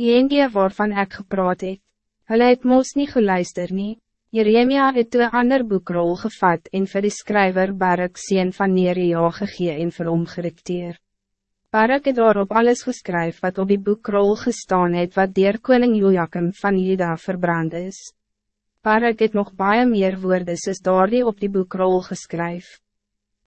Die ene waarvan ik gepraat het, hulle het mos nie geluister nie, Jeremia het toe ander boekrol gevat en vir die skryver Barak sien van Neria gegee en vir hom gerekteer. Barak het daarop alles geskryf wat op die boekrol gestaan het wat dier koning Joachim van Juda verbrand is. Barak het nog baie meer woorde soos daardie op die boekrol geskryf.